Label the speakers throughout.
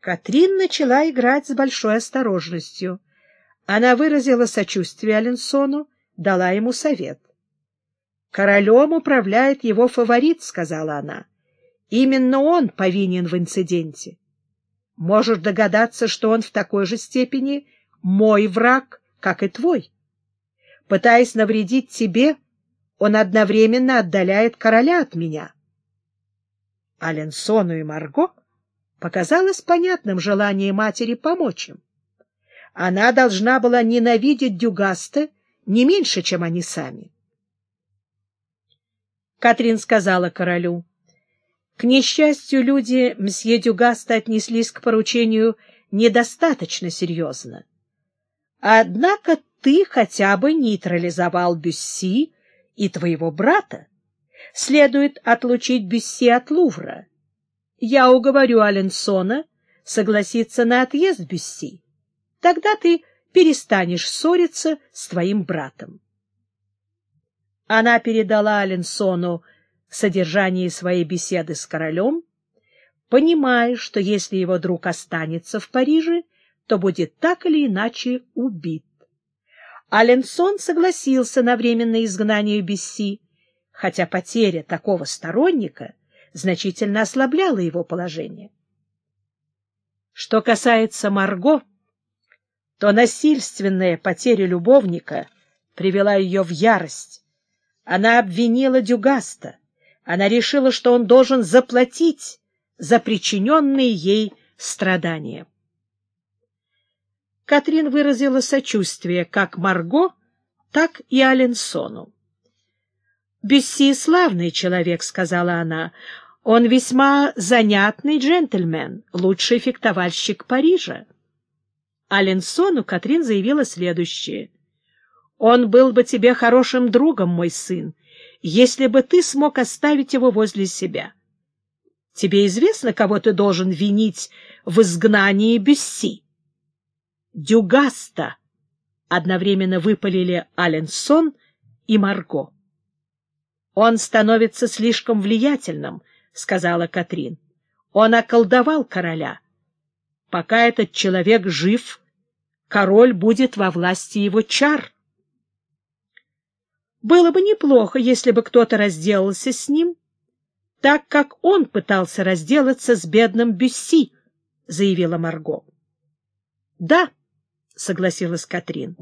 Speaker 1: Катрин начала играть с большой осторожностью. Она выразила сочувствие Аленсону, дала ему совет. «Королем управляет его фаворит», — сказала она. «Именно он повинен в инциденте. Можешь догадаться, что он в такой же степени мой враг, как и твой. Пытаясь навредить тебе, он одновременно отдаляет короля от меня». Аленсону и Марго показалось понятным желание матери помочь им. Она должна была ненавидеть Дюгаста не меньше, чем они сами. Катрин сказала королю, «К несчастью, люди мсье Дюгаста отнеслись к поручению недостаточно серьезно. Однако ты хотя бы нейтрализовал Бюсси и твоего брата. Следует отлучить Бюсси от Лувра. Я уговорю Аленсона согласиться на отъезд Бюсси. Тогда ты перестанешь ссориться с твоим братом. Она передала Аленсону содержание своей беседы с королем, понимая, что если его друг останется в Париже, то будет так или иначе убит. Аленсон согласился на временное изгнание Бесси, хотя потеря такого сторонника значительно ослабляла его положение. Что касается Марго, то насильственная потеря любовника привела ее в ярость. Она обвинила Дюгаста. Она решила, что он должен заплатить за причиненные ей страдания. Катрин выразила сочувствие как Марго, так и Аленсону. «Бюсси — славный человек», — сказала она. «Он весьма занятный джентльмен, лучший фехтовальщик Парижа». Аленсону Катрин заявила следующее. «Он был бы тебе хорошим другом, мой сын, если бы ты смог оставить его возле себя. Тебе известно, кого ты должен винить в изгнании Бюсси?» «Дюгаста!» — одновременно выпалили Аленсон и Марго. «Он становится слишком влиятельным», — сказала Катрин. «Он околдовал короля. Пока этот человек жив, король будет во власти его чар». Было бы неплохо, если бы кто-то разделался с ним, так как он пытался разделаться с бедным Бюсси, — заявила Марго. — Да, — согласилась Катрин.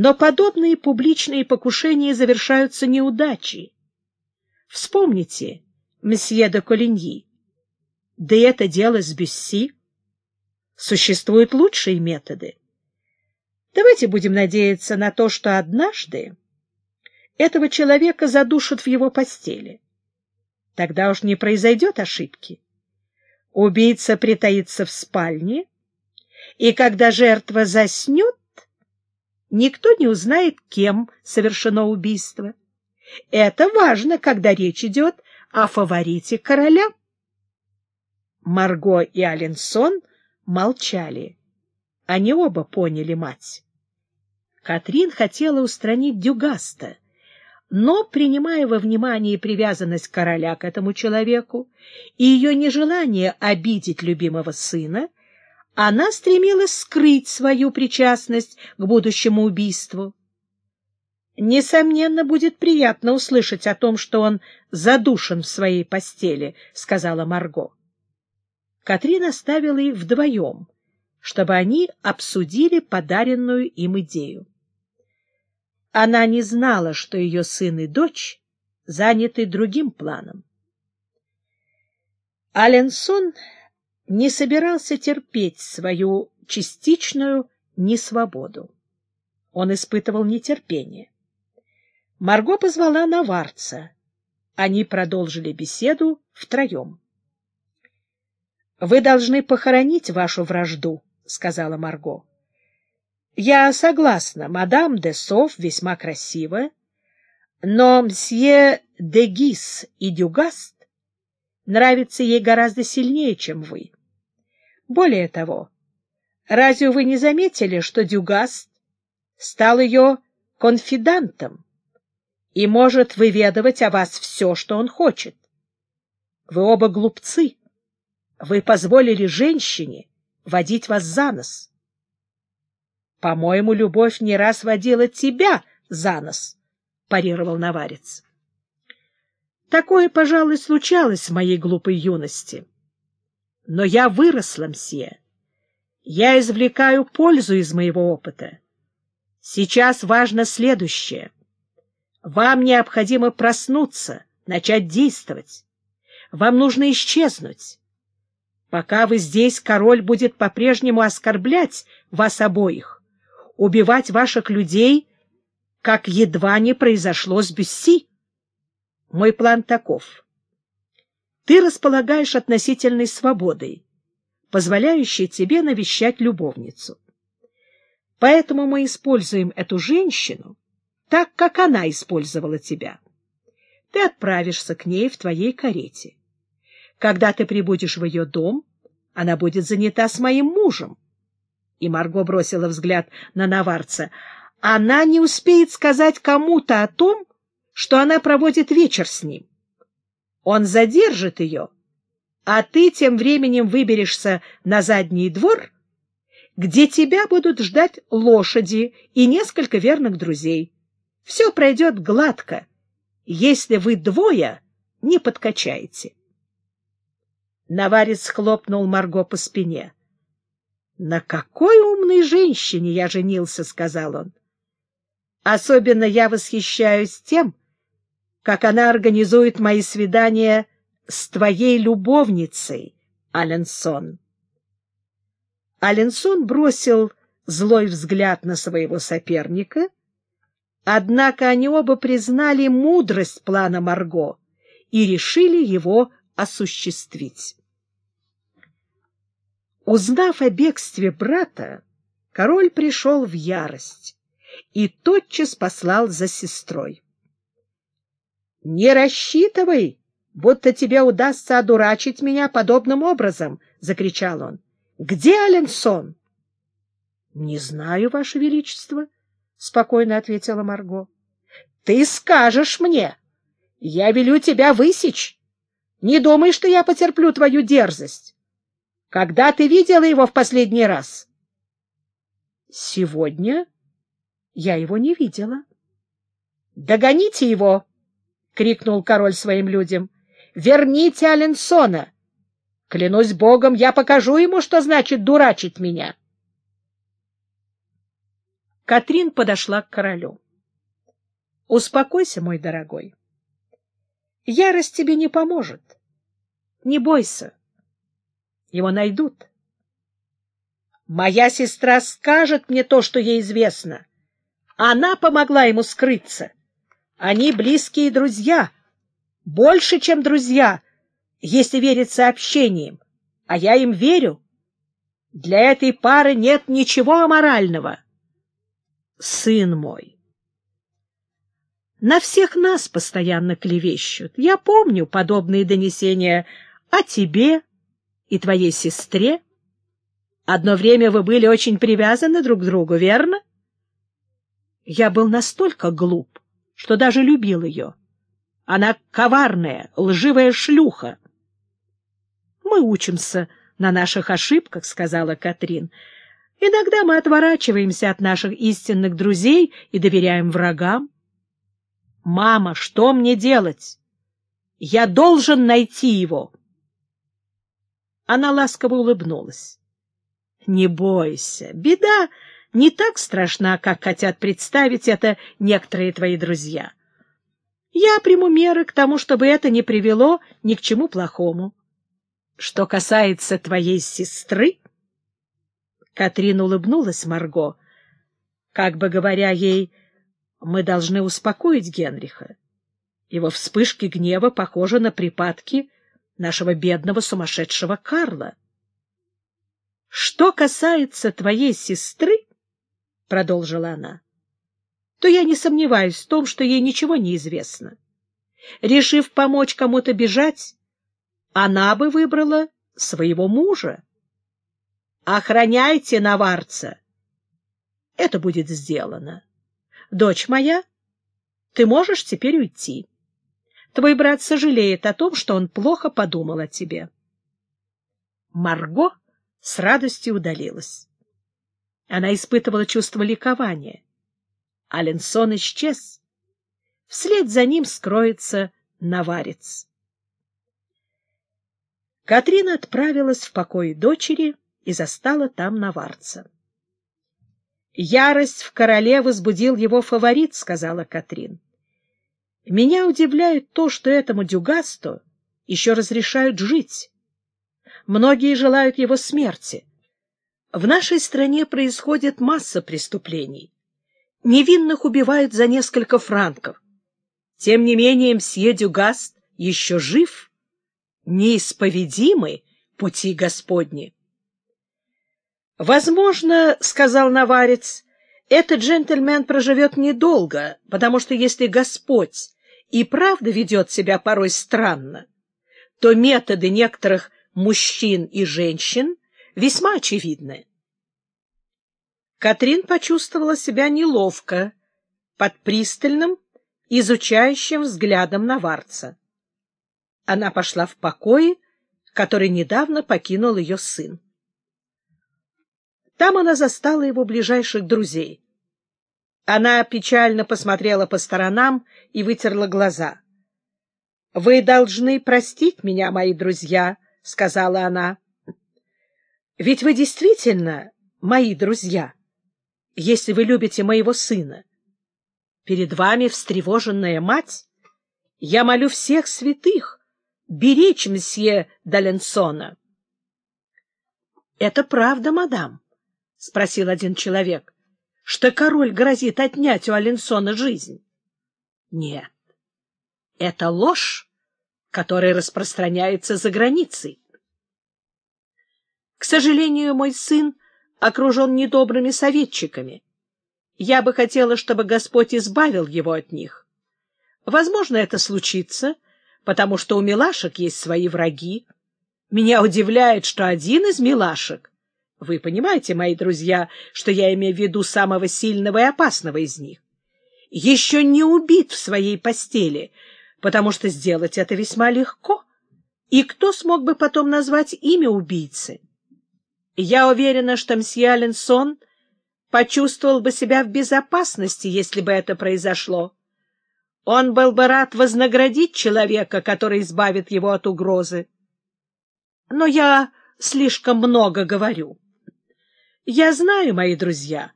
Speaker 1: Но подобные публичные покушения завершаются неудачей. Вспомните, месье де Колиньи. Да и это дело с Бюсси. Существуют лучшие методы. Давайте будем надеяться на то, что однажды этого человека задушат в его постели. Тогда уж не произойдет ошибки. Убийца притаится в спальне, и когда жертва заснет, никто не узнает, кем совершено убийство. Это важно, когда речь идет о фаворите короля. Марго и Аленсон молчали. Они оба поняли мать. Катрин хотела устранить Дюгаста, но, принимая во внимание привязанность короля к этому человеку и ее нежелание обидеть любимого сына, она стремилась скрыть свою причастность к будущему убийству. «Несомненно, будет приятно услышать о том, что он задушен в своей постели», — сказала Марго. Катрин оставила их вдвоем, чтобы они обсудили подаренную им идею. Она не знала, что ее сын и дочь заняты другим планом. Аленсон не собирался терпеть свою частичную несвободу. Он испытывал нетерпение. Марго позвала Наварца. Они продолжили беседу втроем. — Вы должны похоронить вашу вражду, — сказала Марго. — Я согласна, мадам де Сов весьма красива, но мсье де Гис и Дюгаст нравятся ей гораздо сильнее, чем вы. Более того, разве вы не заметили, что Дюгаст стал ее конфидантом и может выведывать о вас все, что он хочет? Вы оба глупцы. вы позволили женщине водить вас за нос. По-моему, любовь не раз водила тебя за нос, — парировал наварец. Такое, пожалуй, случалось в моей глупой юности. Но я выросла, мсье. Я извлекаю пользу из моего опыта. Сейчас важно следующее. Вам необходимо проснуться, начать действовать. Вам нужно исчезнуть. Пока вы здесь, король будет по-прежнему оскорблять вас обоих, убивать ваших людей, как едва не произошло с Бюсси. Мой план таков. Ты располагаешь относительной свободой, позволяющей тебе навещать любовницу. Поэтому мы используем эту женщину так, как она использовала тебя. Ты отправишься к ней в твоей карете. Когда ты прибудешь в ее дом, она будет занята с моим мужем. И Марго бросила взгляд на наварца. Она не успеет сказать кому-то о том, что она проводит вечер с ним. Он задержит ее, а ты тем временем выберешься на задний двор, где тебя будут ждать лошади и несколько верных друзей. Все пройдет гладко, если вы двое не подкачаете. Наварец хлопнул Марго по спине. — На какой умной женщине я женился, — сказал он. — Особенно я восхищаюсь тем, как она организует мои свидания с твоей любовницей, Аленсон. Аленсон бросил злой взгляд на своего соперника, однако они оба признали мудрость плана Марго и решили его осуществить. Узнав о бегстве брата, король пришел в ярость и тотчас послал за сестрой. — Не рассчитывай, будто тебе удастся одурачить меня подобным образом! — закричал он. — Где Аленсон? — Не знаю, Ваше Величество, — спокойно ответила Марго. — Ты скажешь мне. Я велю тебя высечь. Не думай, что я потерплю твою дерзость. Когда ты видела его в последний раз? — Сегодня я его не видела. — Догоните его! — крикнул король своим людям. — Верните Аленсона! Клянусь богом, я покажу ему, что значит дурачить меня. Катрин подошла к королю. — Успокойся, мой дорогой. Ярость тебе не поможет. Не бойся. Его найдут. Моя сестра скажет мне то, что ей известно. Она помогла ему скрыться. Они близкие друзья, больше, чем друзья, если верить сообщениям, а я им верю. Для этой пары нет ничего аморального. Сын мой, на всех нас постоянно клевещут. Я помню подобные донесения о тебе и твоей сестре. Одно время вы были очень привязаны друг к другу, верно? Я был настолько глуп, что даже любил ее. Она коварная, лживая шлюха. Мы учимся на наших ошибках, — сказала Катрин. Иногда мы отворачиваемся от наших истинных друзей и доверяем врагам. Мама, что мне делать? Я должен найти его. Она ласково улыбнулась. Не бойся, беда не так страшна, как хотят представить это некоторые твои друзья. Я приму меры к тому, чтобы это не привело ни к чему плохому. Что касается твоей сестры... Катрин улыбнулась Марго, как бы говоря ей, мы должны успокоить Генриха. Его вспышки гнева похожи на припадки нашего бедного сумасшедшего Карла. Что касается твоей сестры, — продолжила она, — то я не сомневаюсь в том, что ей ничего не известно. Решив помочь кому-то бежать, она бы выбрала своего мужа. Охраняйте наварца. Это будет сделано. Дочь моя, ты можешь теперь уйти. Твой брат сожалеет о том, что он плохо подумал о тебе. Марго с радостью удалилась. Она испытывала чувство ликования. Аленсон исчез. Вслед за ним скроется наварец. Катрина отправилась в покой дочери и застала там наварца. «Ярость в короле возбудил его фаворит», — сказала Катрин. «Меня удивляет то, что этому Дюгасту еще разрешают жить. Многие желают его смерти. В нашей стране происходит масса преступлений. Невинных убивают за несколько франков. Тем не менее, мсье Дюгаст еще жив. Неисповедимы пути Господни. «Возможно, — сказал Наварец, — этот джентльмен проживет недолго, потому что если Господь и правда ведет себя порой странно, то методы некоторых мужчин и женщин весьма очевидны. Катрин почувствовала себя неловко под пристальным, изучающим взглядом Наварца. Она пошла в покой, который недавно покинул ее сын. Там она застала его ближайших друзей. Она печально посмотрела по сторонам и вытерла глаза. — Вы должны простить меня, мои друзья, — сказала она. — Ведь вы действительно мои друзья, если вы любите моего сына. Перед вами встревоженная мать. Я молю всех святых беречь мсье Даленсона. — Это правда, мадам? — спросил один человек, — что король грозит отнять у Аленсона жизнь? — Нет, это ложь, которая распространяется за границей. К сожалению, мой сын окружен недобрыми советчиками. Я бы хотела, чтобы Господь избавил его от них. Возможно, это случится, потому что у милашек есть свои враги. Меня удивляет, что один из милашек вы понимаете, мои друзья, что я имею в виду самого сильного и опасного из них. Еще не убит в своей постели, потому что сделать это весьма легко. И кто смог бы потом назвать имя убийцы? Я уверена, что мсье Аленсон почувствовал бы себя в безопасности, если бы это произошло. Он был бы рад вознаградить человека, который избавит его от угрозы. Но я слишком много говорю. Я знаю, мои друзья,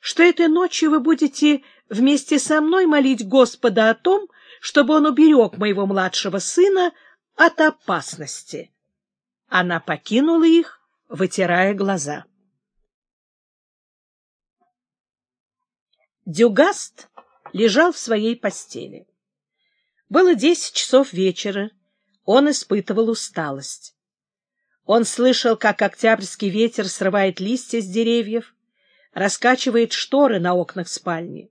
Speaker 1: что этой ночью вы будете вместе со мной молить Господа о том, чтобы он уберег моего младшего сына от опасности. Она покинула их, вытирая глаза. Дюгаст лежал в своей постели. Было десять часов вечера, он испытывал усталость. Он слышал, как октябрьский ветер срывает листья с деревьев, раскачивает шторы на окнах спальни.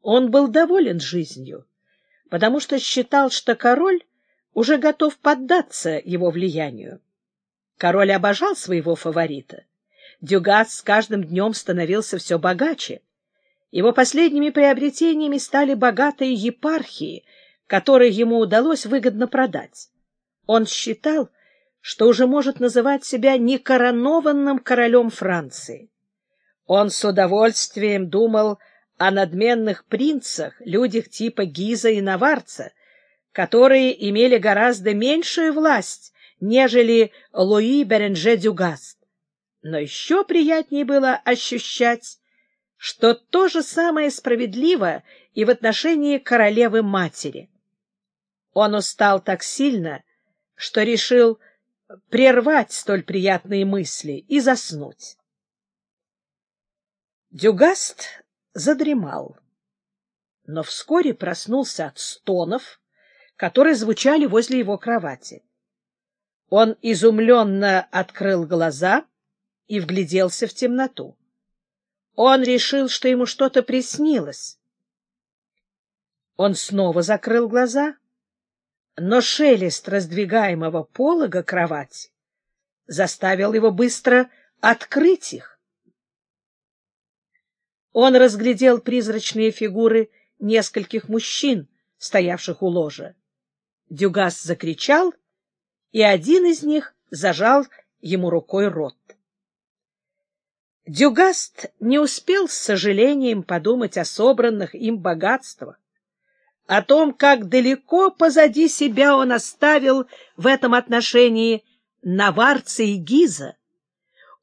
Speaker 1: Он был доволен жизнью, потому что считал, что король уже готов поддаться его влиянию. Король обожал своего фаворита. Дюгас с каждым днем становился все богаче. Его последними приобретениями стали богатые епархии, которые ему удалось выгодно продать. Он считал, что уже может называть себя некоронованным королем Франции. Он с удовольствием думал о надменных принцах, людях типа Гиза и Наварца, которые имели гораздо меньшую власть, нежели Луи Беренже Дюгаст. Но еще приятнее было ощущать, что то же самое справедливо и в отношении королевы-матери. Он устал так сильно, что решил прервать столь приятные мысли и заснуть. Дюгаст задремал, но вскоре проснулся от стонов, которые звучали возле его кровати. Он изумленно открыл глаза и вгляделся в темноту. Он решил, что ему что-то приснилось. Он снова закрыл глаза но шелест раздвигаемого полога кровати заставил его быстро открыть их. Он разглядел призрачные фигуры нескольких мужчин, стоявших у ложа. Дюгас закричал, и один из них зажал ему рукой рот. Дюгаст не успел с сожалением подумать о собранных им богатствах, о том, как далеко позади себя он оставил в этом отношении наварца и гиза.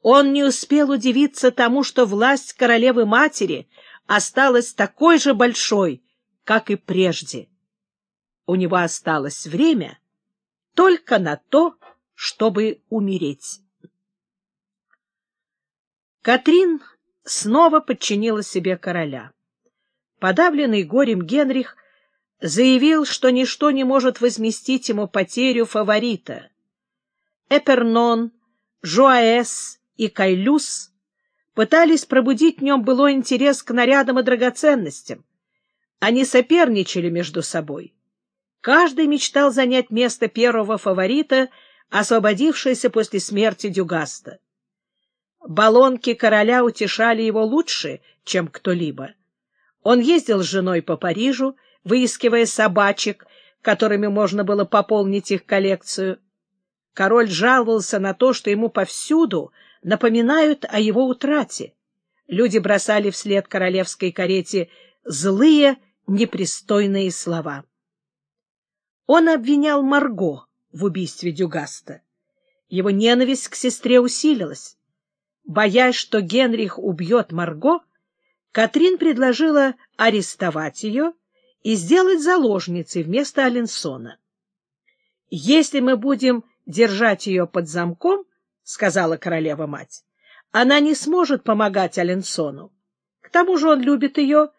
Speaker 1: Он не успел удивиться тому, что власть королевы-матери осталась такой же большой, как и прежде. У него осталось время только на то, чтобы умереть. Катрин снова подчинила себе короля. Подавленный горем Генрих заявил, что ничто не может возместить ему потерю фаворита. Эпернон, Жуаэс и Кайлюс пытались пробудить в нем былой интерес к нарядам и драгоценностям. Они соперничали между собой. Каждый мечтал занять место первого фаворита, освободившееся после смерти Дюгаста. Баллонки короля утешали его лучше, чем кто-либо. Он ездил с женой по Парижу, выискивая собачек, которыми можно было пополнить их коллекцию. Король жаловался на то, что ему повсюду напоминают о его утрате. Люди бросали вслед королевской карете злые, непристойные слова. Он обвинял Марго в убийстве Дюгаста. Его ненависть к сестре усилилась. Боясь, что Генрих убьет Марго, Катрин предложила арестовать ее и сделать заложницей вместо Аленсона. «Если мы будем держать ее под замком, — сказала королева-мать, — она не сможет помогать Аленсону. К тому же он любит ее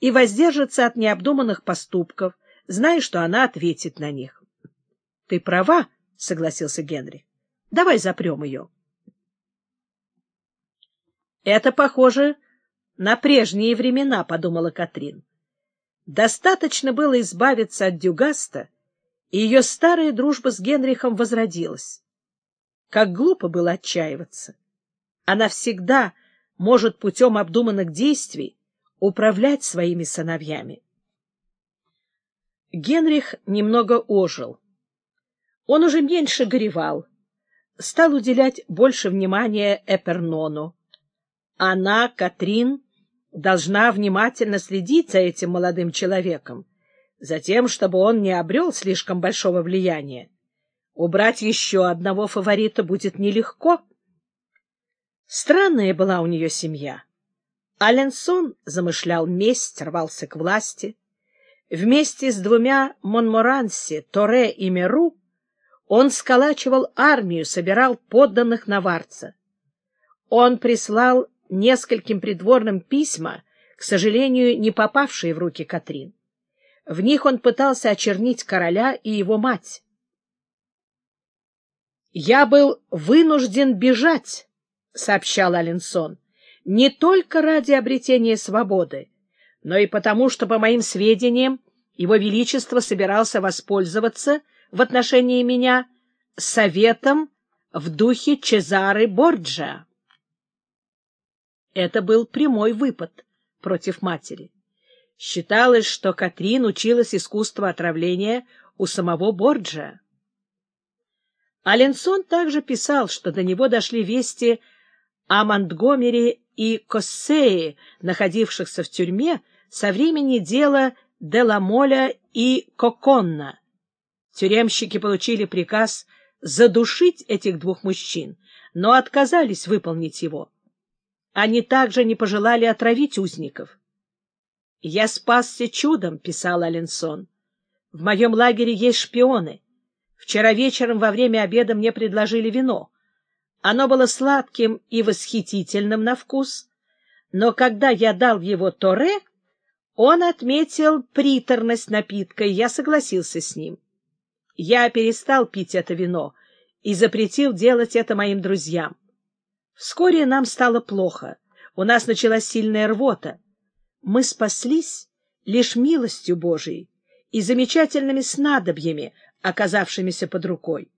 Speaker 1: и воздержится от необдуманных поступков, зная, что она ответит на них. — Ты права, — согласился Генрих. — Давай запрем ее. Это похоже на прежние времена, — подумала Катрин. Достаточно было избавиться от Дюгаста, и ее старая дружба с Генрихом возродилась. Как глупо было отчаиваться. Она всегда может путем обдуманных действий управлять своими сыновьями. Генрих немного ожил. Он уже меньше горевал, стал уделять больше внимания Эпернону. Она, Катрин, должна внимательно следить за этим молодым человеком, за тем, чтобы он не обрел слишком большого влияния. Убрать еще одного фаворита будет нелегко. Странная была у нее семья. Аленсон замышлял месть, рвался к власти. Вместе с двумя Монморанси, Торе и Меру он сколачивал армию, собирал подданных наварца. Он прислал нескольким придворным письма, к сожалению, не попавшие в руки Катрин. В них он пытался очернить короля и его мать. «Я был вынужден бежать», — сообщал Аленсон, — «не только ради обретения свободы, но и потому, что, по моим сведениям, его Величество собирался воспользоваться в отношении меня советом в духе Чезары Борджа. Это был прямой выпад против матери. Считалось, что Катрин училась искусству отравления у самого Борджа. Аленсон также писал, что до него дошли вести о Монтгомери и Коссее, находившихся в тюрьме со времени дела Деламоля и Коконна. Тюремщики получили приказ задушить этих двух мужчин, но отказались выполнить его. Они также не пожелали отравить узников. «Я спасся чудом», — писал Аленсон. «В моем лагере есть шпионы. Вчера вечером во время обеда мне предложили вино. Оно было сладким и восхитительным на вкус, но когда я дал его Торе, он отметил приторность напитка, и я согласился с ним. Я перестал пить это вино и запретил делать это моим друзьям. Вскоре нам стало плохо. У нас началась сильная рвота. Мы спаслись лишь милостью Божией и замечательными снадобьями, оказавшимися под рукой.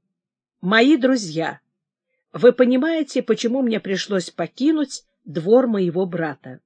Speaker 1: Мои друзья, вы понимаете, почему мне пришлось покинуть двор моего брата?